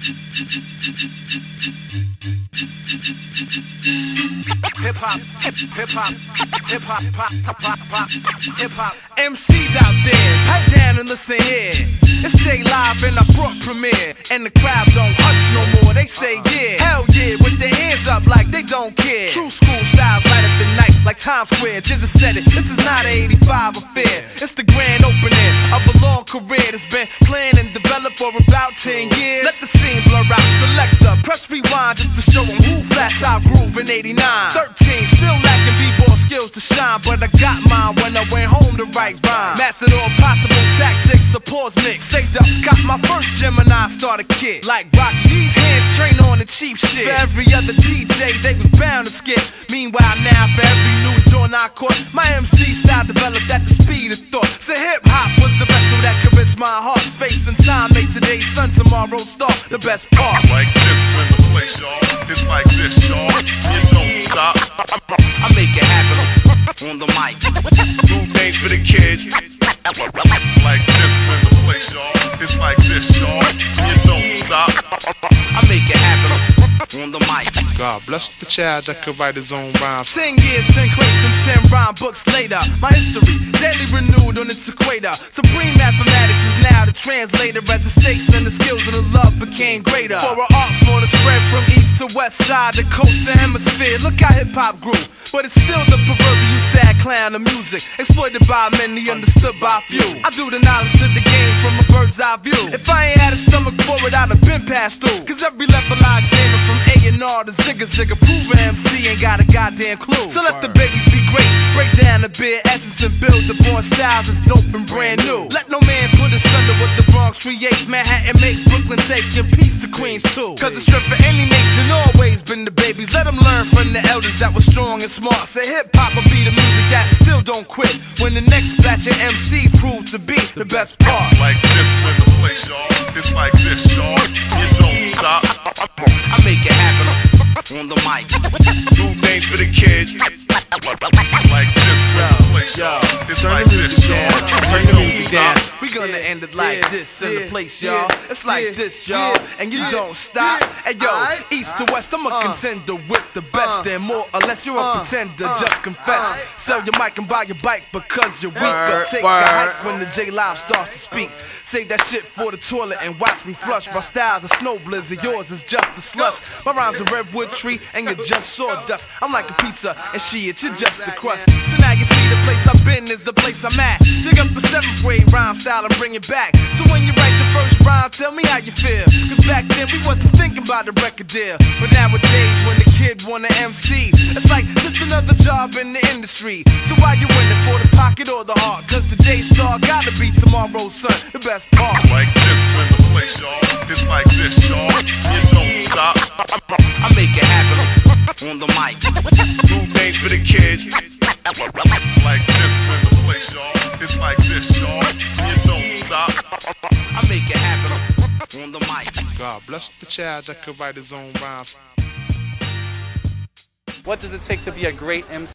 Hip hop, hip hop, hip hop, pop, pop, hip hop. MCs out there, pipe down and listen here. It's J Live and I brought Premier, and the crowd don't hush no more. They say yeah, hell yeah, with their hands up like they don't care. True school night like Times Square. Jizza said it. This is not a 85 affair. It's the grand opening of a long career that's been planned and developed for about 10 years. Let the scene blur out. Selector, press rewind just to show 'em who flats out groove in 89. 13, still lacking b-boy skills to shine, but I got mine when I went home to write rhyme. Mastered all possible tactics, supports mix. Saved up, got my first Gemini starter kit. Like Rocky, these hands train on the cheap shit. For every other DJ, they was bound to skip. Meanwhile, now for every new door I caught, my MC style developed at the speed of thought. So hip hop was the vessel that could rinse my heart. Space and time make today's sun, tomorrow's star. The best part. Like this in the place, y'all. It's like this, y'all. You don't stop. I make it happen on the mic. Do things for the kids. Like this in the place, y'all. It's like this, y'all. You don't stop. I make it happen on the mic. God bless the child that could write his own rhymes. Ten years, ten crates, and ten rhyme books later. My history, daily renewed on its equator. Supreme mathematics is now the translator as the stakes and the skills and the love became greater. For an art form to spread from to west side, the coast to hemisphere. Look how hip hop grew. But it's still the proverbial sad clown of music. Exploited by many, understood by few. I do the knowledge to the game from a bird's eye view. If I ain't had a stomach for it, I'd have been passed through. Cause every level I examine from A&R to Zigga Zigga, prove an MC ain't got a goddamn clue. So let the babies be great. Break down the bare essence and build the born styles that's dope and brand new. Let no man put us under what the Bronx create. Manhattan make Brooklyn take and peace to Queens too. Cause the strength for any nation always been the babies. Let them learn from the elders that were strong and smart. Say hip hop will be the music that still don't quit. When the next batch of MCs prove to be the best part. Like this in the place, y'all. It's like on the mic. Do things for the kids. This in the place, y'all. It's like this, y'all. And you don't stop. Hey yo, east to west, I'm a contender with the best and more. Unless you're a pretender, just confess. Sell your mic and buy your bike because you're weak. Or take a hike when the J Live starts to speak. Save that shit for the toilet and watch me flush. My style's a snow blizzard, yours is just a slush. My rhymes a redwood tree and you're just sawdust. I'm like a pizza and shit, you're just the crust. So now you see the place I've been is the place I'm at. Dig up a seventh grade rhyme style and bring it back. So when you write your first rhyme, tell me how you feel. Cause back then we wasn't thinking about the record deal. But nowadays when the kid wanna MC, it's like just another job in the industry. So why you in it for the pocket or the heart? Cause the day star gotta be tomorrow's sun, the best part. Like this in the place, y'all. It's like this, y'all. You don't stop. I make it happen. on the mic. Do things for the kids. Like this in the place, y'all. It's like this, y'all. Make it happen. on the mic. God bless the child that could write his own rhymes. What does it take to be a great MC?